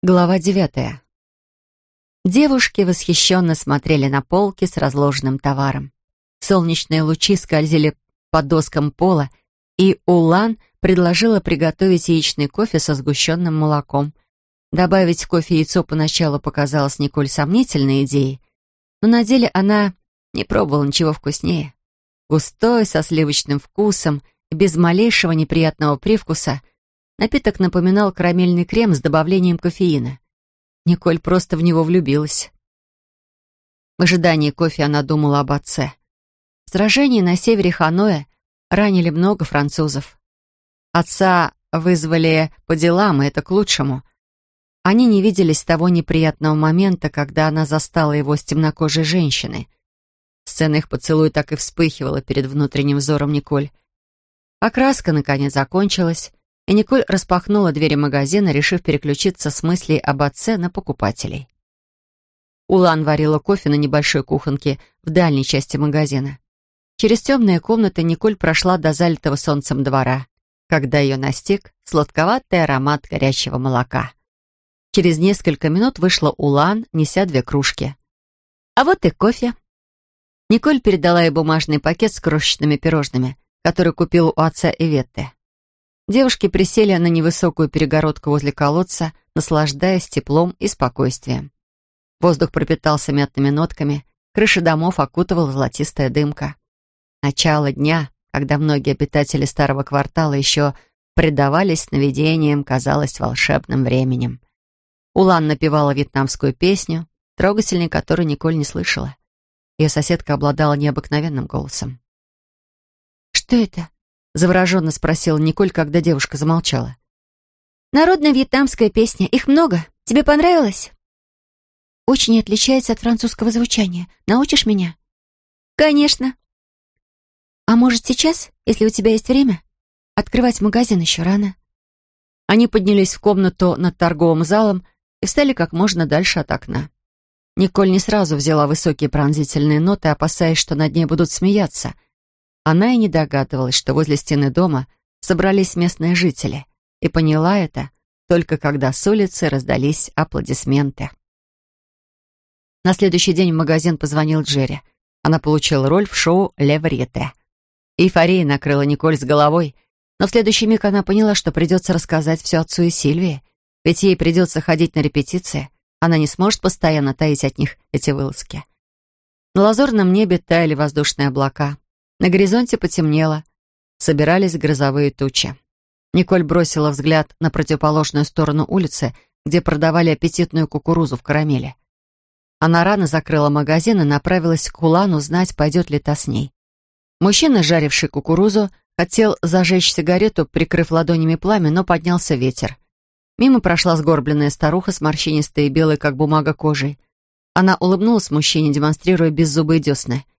Глава девятая. Девушки восхищенно смотрели на полки с разложенным товаром. Солнечные лучи скользили по доскам пола, и Улан предложила приготовить яичный кофе со сгущенным молоком. Добавить в кофе яйцо поначалу показалось Николь сомнительной идеей, но на деле она не пробовала ничего вкуснее. Густой, со сливочным вкусом без малейшего неприятного привкуса — Напиток напоминал карамельный крем с добавлением кофеина. Николь просто в него влюбилась. В ожидании кофе она думала об отце. В сражении на севере Ханоя ранили много французов. Отца вызвали по делам, и это к лучшему. Они не виделись того неприятного момента, когда она застала его с темнокожей женщиной. Сцена их поцелуя так и вспыхивала перед внутренним взором Николь. Окраска, наконец, закончилась, и Николь распахнула двери магазина, решив переключиться с мыслей об отце на покупателей. Улан варила кофе на небольшой кухонке в дальней части магазина. Через темные комнаты Николь прошла до залитого солнцем двора, когда ее настиг сладковатый аромат горячего молока. Через несколько минут вышла Улан, неся две кружки. «А вот и кофе». Николь передала ей бумажный пакет с крошечными пирожными, который купила у отца Иветты. Девушки присели на невысокую перегородку возле колодца, наслаждаясь теплом и спокойствием. Воздух пропитался мятными нотками, крыши домов окутывала золотистая дымка. Начало дня, когда многие обитатели старого квартала еще предавались сновидениям, казалось волшебным временем. Улан напевала вьетнамскую песню, трогательной которой Николь не слышала. Ее соседка обладала необыкновенным голосом. «Что это?» Завороженно спросила Николь, когда девушка замолчала. «Народная вьетнамская песня. Их много. Тебе понравилось?» «Очень отличается от французского звучания. Научишь меня?» «Конечно». «А может, сейчас, если у тебя есть время? Открывать магазин еще рано». Они поднялись в комнату над торговым залом и встали как можно дальше от окна. Николь не сразу взяла высокие пронзительные ноты, опасаясь, что над ней будут смеяться — она и не догадывалась, что возле стены дома собрались местные жители, и поняла это только когда с улицы раздались аплодисменты. На следующий день в магазин позвонил Джерри. Она получила роль в шоу «Ле Варьете». Эйфория накрыла Николь с головой, но в следующий миг она поняла, что придется рассказать все отцу и Сильвии, ведь ей придется ходить на репетиции, она не сможет постоянно таить от них эти вылазки. На лазурном небе таяли воздушные облака. На горизонте потемнело. Собирались грозовые тучи. Николь бросила взгляд на противоположную сторону улицы, где продавали аппетитную кукурузу в карамели. Она рано закрыла магазин и направилась к Улану знать, пойдет ли та с ней. Мужчина, жаривший кукурузу, хотел зажечь сигарету, прикрыв ладонями пламя, но поднялся ветер. Мимо прошла сгорбленная старуха с морщинистой и белой, как бумага, кожей. Она улыбнулась мужчине, демонстрируя беззубые десны —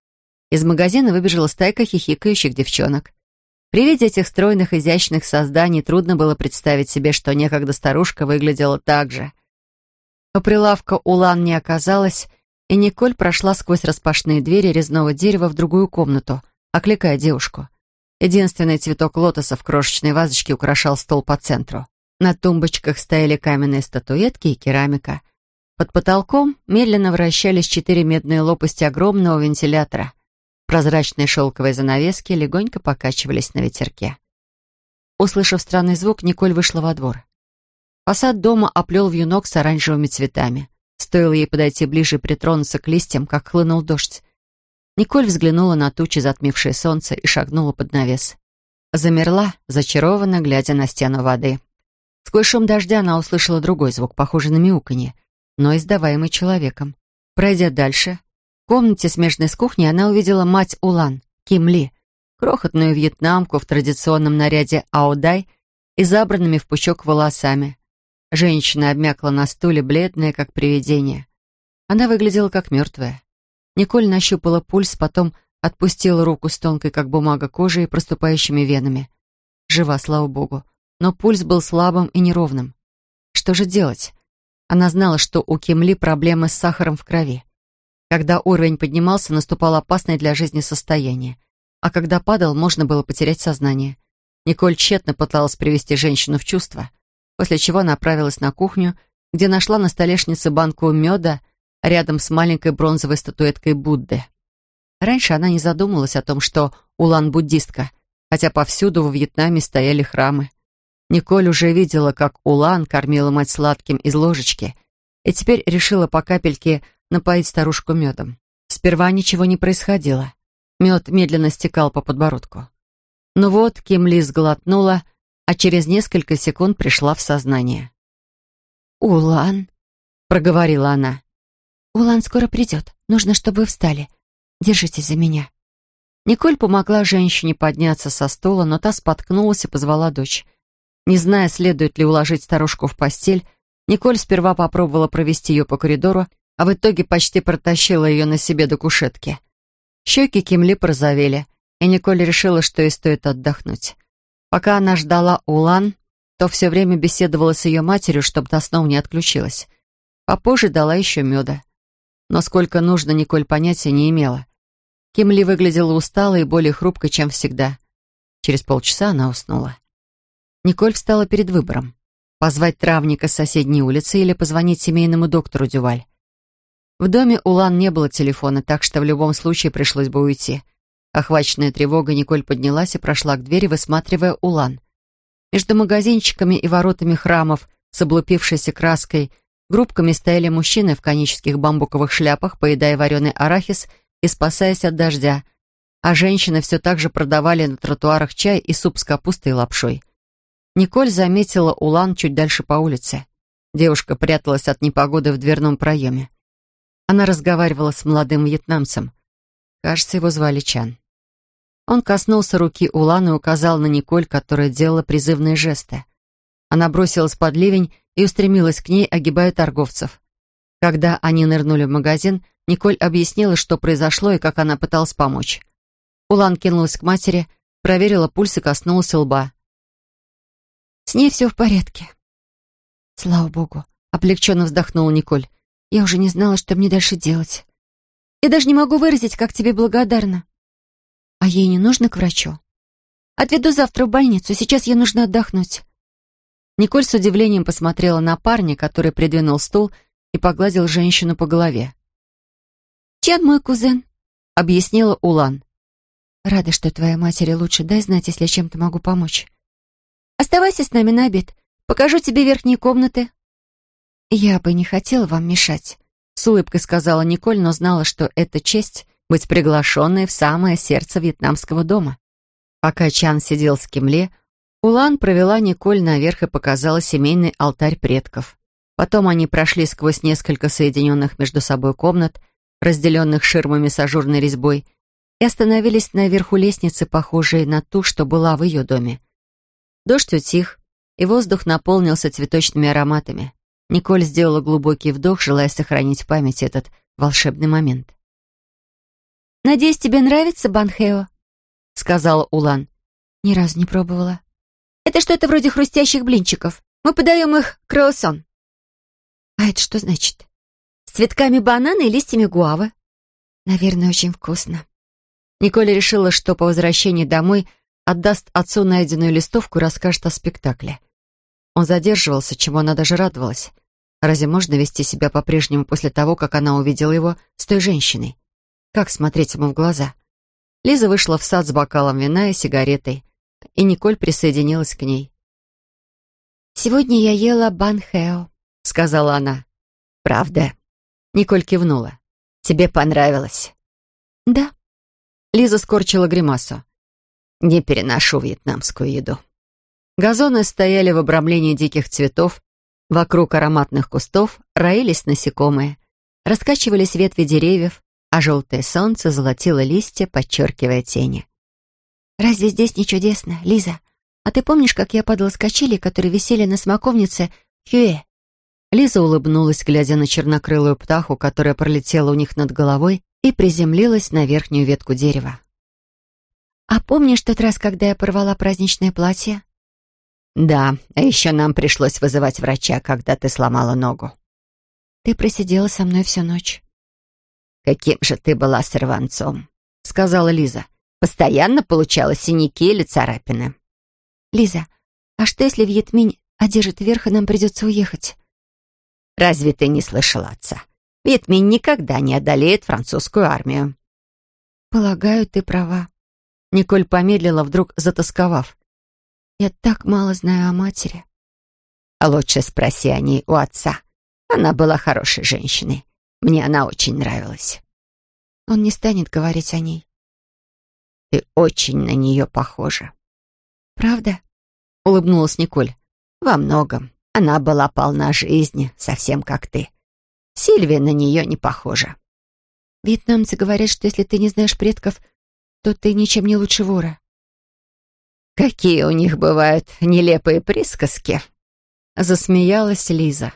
из магазина выбежала стайка хихикающих девчонок. При виде этих стройных, изящных созданий трудно было представить себе, что некогда старушка выглядела так же. У прилавка Улан не оказалось, и Николь прошла сквозь распашные двери резного дерева в другую комнату, окликая девушку. Единственный цветок лотоса в крошечной вазочке украшал стол по центру. На тумбочках стояли каменные статуэтки и керамика. Под потолком медленно вращались четыре медные лопасти огромного вентилятора — Прозрачные шелковые занавески легонько покачивались на ветерке. Услышав странный звук, Николь вышла во двор. Фасад дома оплел вьюнок с оранжевыми цветами. Стоило ей подойти ближе и притронуться к листьям, как хлынул дождь. Николь взглянула на тучи, затмившие солнце, и шагнула под навес. Замерла, зачарованно глядя на стену воды. Сквозь шум дождя она услышала другой звук, похожий на мяуканье, но издаваемый человеком. Пройдя дальше, комнате, смежной с кухней, она увидела мать Улан, Ким Ли, крохотную вьетнамку в традиционном наряде аудай и забранными в пучок волосами. Женщина обмякла на стуле, бледная, как привидение. Она выглядела как мертвая. Николь нащупала пульс, потом отпустила руку с тонкой, как бумага, кожей и проступающими венами. Жива, слава богу. Но пульс был слабым и неровным. Что же делать? Она знала, что у Кимли проблемы с сахаром в крови. Когда уровень поднимался, наступало опасное для жизни состояние. А когда падал, можно было потерять сознание. Николь тщетно пыталась привести женщину в чувство, после чего направилась на кухню где нашла на столешнице банку меда рядом с маленькой бронзовой статуэткой Будды. Раньше она не задумывалась о том, что Улан буддистка, хотя повсюду во Вьетнаме стояли храмы. Николь уже видела, как Улан кормила мать сладким из ложечки, и теперь решила по капельке напоить старушку медом. Сперва ничего не происходило. Мед медленно стекал по подбородку. Но вот Ким Ли сглотнула, а через несколько секунд пришла в сознание. «Улан», — проговорила она. «Улан скоро придет. Нужно, чтобы вы встали. Держитесь за меня». Николь помогла женщине подняться со стула, но та споткнулась и позвала дочь. Не зная, следует ли уложить старушку в постель, Николь сперва попробовала провести ее по коридору, а в итоге почти протащила ее на себе до кушетки. Щеки Кимли порозовели, и Николь решила, что ей стоит отдохнуть. Пока она ждала Улан, то все время беседовала с ее матерью, чтобы та снова не отключилась. Попозже дала еще меда. Но сколько нужно, Николь понятия не имела. Кимли выглядела усталой и более хрупкой, чем всегда. Через полчаса она уснула. Николь встала перед выбором. Позвать травника с соседней улицы или позвонить семейному доктору Дюваль. В доме у Лан не было телефона, так что в любом случае пришлось бы уйти. Охваченная тревогой, Николь поднялась и прошла к двери, высматривая Улан. Между магазинчиками и воротами храмов с облупившейся краской группками стояли мужчины в конических бамбуковых шляпах, поедая вареный арахис и спасаясь от дождя, а женщины все так же продавали на тротуарах чай и суп с капустой и лапшой. Николь заметила Улан чуть дальше по улице. Девушка пряталась от непогоды в дверном проеме. Она разговаривала с молодым вьетнамцем. Кажется, его звали Чан. Он коснулся руки Улан и указал на Николь, которая делала призывные жесты. Она бросилась под ливень и устремилась к ней, огибая торговцев. Когда они нырнули в магазин, Николь объяснила, что произошло и как она пыталась помочь. Улан кинулась к матери, проверила пульс и коснулась лба. «С ней все в порядке». «Слава богу», — облегченно вздохнула Николь. Я уже не знала, что мне дальше делать. Я даже не могу выразить, как тебе благодарна. А ей не нужно к врачу. Отведу завтра в больницу, сейчас ей нужно отдохнуть. Николь с удивлением посмотрела на парня, который придвинул стул и погладил женщину по голове. «Чан мой кузен», — объяснила Улан. «Рада, что твоя матери лучше. Дай знать, если чем-то могу помочь. Оставайся с нами на обед. Покажу тебе верхние комнаты. «Я бы не хотела вам мешать», — с улыбкой сказала Николь, но знала, что это честь быть приглашенной в самое сердце вьетнамского дома. Пока Чан сидел с Кимле, Улан провела Николь наверх и показала семейный алтарь предков. Потом они прошли сквозь несколько соединенных между собой комнат, разделенных ширмами с ажурной резьбой, и остановились наверху лестницы, похожей на ту, что была в ее доме. Дождь утих, и воздух наполнился цветочными ароматами. Николь сделала глубокий вдох, желая сохранить в памяти этот волшебный момент. «Надеюсь, тебе нравится Банхео?» — сказала Улан. «Ни разу не пробовала». «Это что-то вроде хрустящих блинчиков. Мы подаем их круассан». «А это что значит?» «С цветками банана и листьями гуавы». «Наверное, очень вкусно». Николь решила, что по возвращении домой отдаст отцу найденную листовку и расскажет о спектакле. Он задерживался, чему она даже радовалась. Разве можно вести себя по-прежнему после того, как она увидела его с той женщиной? Как смотреть ему в глаза? Лиза вышла в сад с бокалом вина и сигаретой, и Николь присоединилась к ней. «Сегодня я ела банхео», — сказала она. «Правда?» Николь кивнула. «Тебе понравилось?» «Да». Лиза скорчила гримасу. «Не переношу вьетнамскую еду». Газоны стояли в обрамлении диких цветов, Вокруг ароматных кустов роились насекомые, раскачивались ветви деревьев, а желтое солнце золотило листья, подчеркивая тени. «Разве здесь не чудесно, Лиза? А ты помнишь, как я падала с качелей, которые висели на смоковнице Хюэ?» Лиза улыбнулась, глядя на чернокрылую птаху, которая пролетела у них над головой и приземлилась на верхнюю ветку дерева. «А помнишь тот раз, когда я порвала праздничное платье?» «Да, а еще нам пришлось вызывать врача, когда ты сломала ногу». «Ты просидела со мной всю ночь». «Каким же ты была сорванцом», — сказала Лиза. «Постоянно получала синяки или царапины». «Лиза, а что, если Вьетминь одержит верх, и нам придется уехать?» Разве ты не слышал отца? Вьетмин никогда не одолеет французскую армию». «Полагаю, ты права». Николь помедлила, вдруг затасковав. «Я так мало знаю о матери». А лучше спроси о ней у отца. Она была хорошей женщиной. Мне она очень нравилась. Он не станет говорить о ней. Ты очень на нее похожа. Правда? Улыбнулась Николь. Во многом. Она была полна жизни, совсем как ты. Сильвия на нее не похожа. Вьетнамцы говорят, что если ты не знаешь предков, то ты ничем не лучше вора. Какие у них бывают нелепые присказки. Засмеялась Лиза.